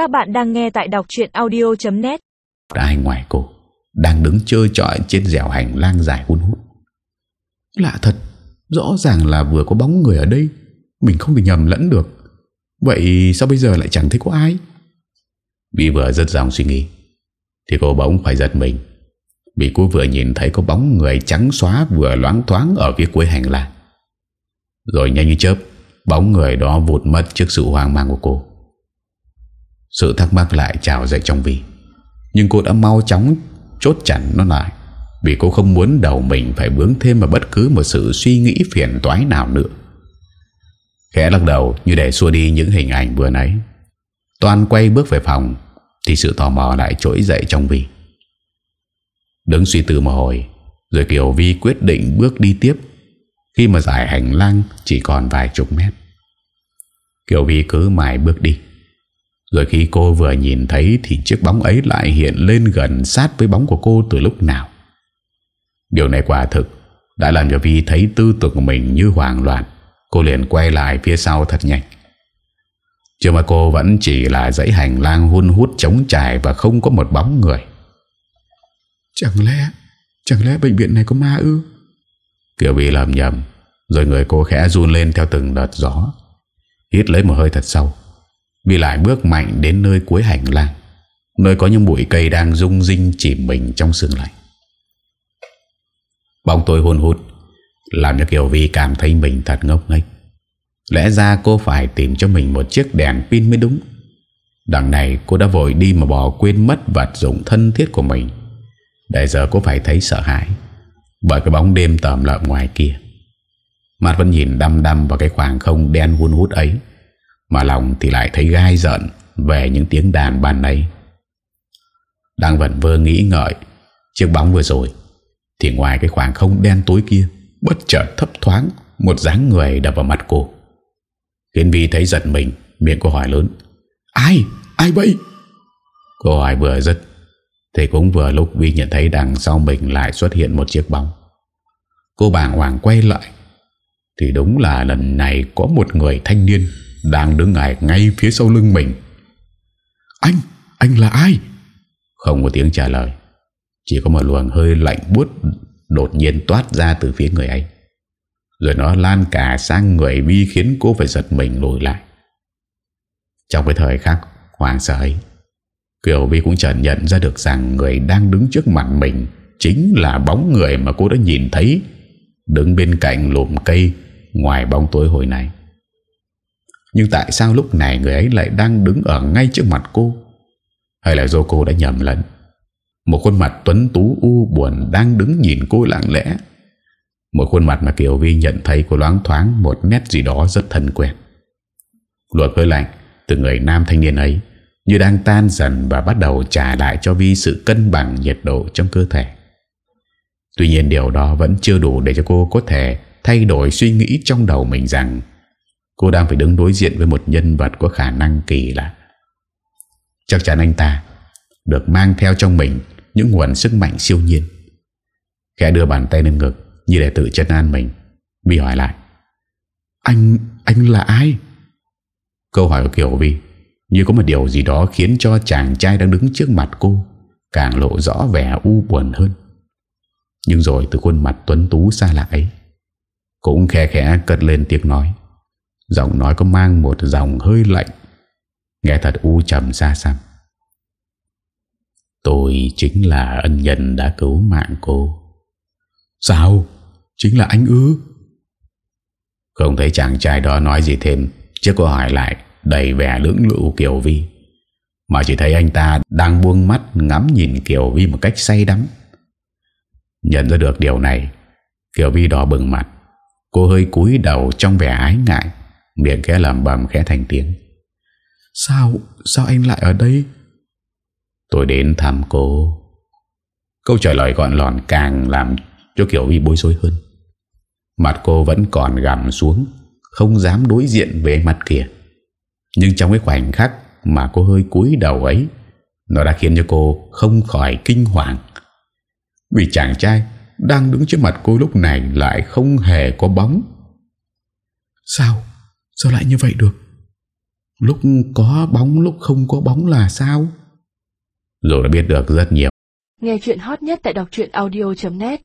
Các bạn đang nghe tại đọc chuyện audio.net Ai ngoài cô Đang đứng chơi trọi trên dẻo hành lang dài hun hút? Lạ thật, Rõ ràng là vừa có bóng người ở đây, Mình không thể nhầm lẫn được. Vậy sao bây giờ lại chẳng thấy có ai? Vì vừa rất dòng suy nghĩ, Thì cô bỗng phải giật mình. Vì cô vừa nhìn thấy có bóng người trắng xóa Vừa loáng thoáng ở phía cuối hành lang. Rồi nhanh như chớp, Bóng người đó vụt mất trước sự hoang mang của cô. Sự thắc mắc lại trào dậy trong Vi. Nhưng cô đã mau chóng chốt chặn nó lại, Vì cô không muốn đầu mình phải bướng thêm vào bất cứ một sự suy nghĩ phiền toái nào nữa. Khẽ lắc đầu như để xua đi những hình ảnh vừa nãy. Toàn quay bước về phòng, Thì sự tò mò lại trỗi dậy trong Vi. Đứng suy tư một hồi, Rồi Kiều Vi quyết định bước đi tiếp. Khi mà giải hành lang chỉ còn vài chục mét. Kiều Vi cứ mãi bước đi. Rồi khi cô vừa nhìn thấy Thì chiếc bóng ấy lại hiện lên gần sát với bóng của cô từ lúc nào. Điều này quả thực Đã làm cho Vi thấy tư tưởng của mình như hoảng loạn. Cô liền quay lại phía sau thật nhanh. Chứ mà cô vẫn chỉ là dãy hành lang hun hút trống trải Và không có một bóng người. Chẳng lẽ Chẳng lẽ bệnh viện này có ma ư? Kiều Vi lầm nhầm Rồi người cô khẽ run lên theo từng đợt gió. Hít lấy một hơi thật sâu vì lại bước mạnh đến nơi cuối hành lang, Nơi có những bụi cây đang rung rinh chỉ mình trong sương lạnh. Bóng tôi hôn hút, Làm cho Kiều Vi cảm thấy mình thật ngốc nghếch. Lẽ ra cô phải tìm cho mình một chiếc đèn pin mới đúng. Đằng này cô đã vội đi mà bỏ quên mất vật dụng thân thiết của mình. Để giờ cô phải thấy sợ hãi Bởi cái bóng đêm tầm lợm ngoài kia. Mặt vẫn nhìn đăm đăm vào cái khoảng không đen hun hút ấy. Mà lòng thì lại thấy gai giận Về những tiếng đàn ban nấy Đang vẫn vơ nghĩ ngợi, Chiếc bóng vừa rồi Thì ngoài cái khoảng không đen tối kia, Bất chợt thấp thoáng Một dáng người đập vào mặt cô Khiến Vi thấy giận mình, Miệng cô hỏi lớn, Ai? Ai vậy? Cô hỏi vừa dứt, Thì cũng vừa lúc Vi nhận thấy đằng sau mình lại xuất hiện một chiếc bóng Cô bàng hoàng quay lại, Thì đúng là lần này có một người thanh niên đang đứng ngay, ngay phía sau lưng mình. Anh, anh là ai? Không có tiếng trả lời. Chỉ có một luồng hơi lạnh buốt Đột nhiên toát ra từ phía người ấy. Rồi nó lan cả sang người Vi khiến cô phải giật mình lùi lại. Trong cái thời khắc hoàng sợ ấy Kiều Vi cũng chợt nhận ra được rằng Người đang đứng trước mặt mình Chính là bóng người mà cô đã nhìn thấy Đứng bên cạnh lùm cây Ngoài bóng tối hồi này nhưng tại sao lúc này Người ấy lại đang đứng ở ngay trước mặt cô? Hay là do cô đã nhầm lẫn? Một khuôn mặt tuấn tú u buồn Đang đứng nhìn cô lặng lẽ. Một khuôn mặt mà Kiều Vi nhận thấy Cô loáng thoáng một nét gì đó rất thân quen. Luật hơi lạnh Từ người nam thanh niên ấy, Như đang tan dần và bắt đầu trả lại cho Vi sự cân bằng nhiệt độ trong cơ thể. Tuy nhiên điều đó vẫn chưa đủ để cho cô có thể thay đổi suy nghĩ trong đầu mình rằng cô đang phải đứng đối diện với một nhân vật có khả năng kỳ lạ. Chắc chắn anh ta được mang theo trong mình những nguồn sức mạnh siêu nhiên. Khẽ đưa bàn tay lên ngực như để tự chân an mình. Vi hỏi lại. Anh, anh là ai? Câu hỏi của Kiều Vi như có một điều gì đó khiến cho chàng trai đang đứng trước mặt cô càng lộ rõ vẻ u buồn hơn. Nhưng rồi từ khuôn mặt tuấn tú xa lạ ấy Cũng khẽ khẽ cất lên tiếng nói Giọng nói có mang một dòng hơi lạnh. Nghe thật u trầm xa xăm Tôi chính là ân nhân đã cứu mạng cô. Sao? Chính là anh ư? Không thấy chàng trai đó nói gì thêm Trước cô hỏi lại, Đầy vẻ lưỡng lự Kiều Vi. Mà chỉ thấy anh ta đang buông mắt Ngắm nhìn Kiều Vi một cách say đắm. Nhận ra được điều này, Kiều Vi đỏ bừng mặt. Cô hơi cúi đầu trong vẻ ái ngại. Miệng khẽ làm bầm khẽ thành tiếng. Sao Sao anh lại ở đây? Tôi đến thăm cô. Câu trả lời gọn lòn càng làm cho Kiều Vi bối rối hơn. Mặt cô vẫn còn gằm xuống, Không dám đối diện với mặt kia. Nhưng trong cái khoảnh khắc Mà cô hơi cúi đầu ấy, Nó đã khiến cho cô không khỏi kinh hoàng. Vì chàng trai Đang đứng trước mặt cô lúc này Lại không hề có bóng. Sao Sao lại như vậy được? Lúc có bóng lúc không có bóng là sao? Dù đã biết được rất nhiều. Nghe chuyện hot nhất tại đọc audio.net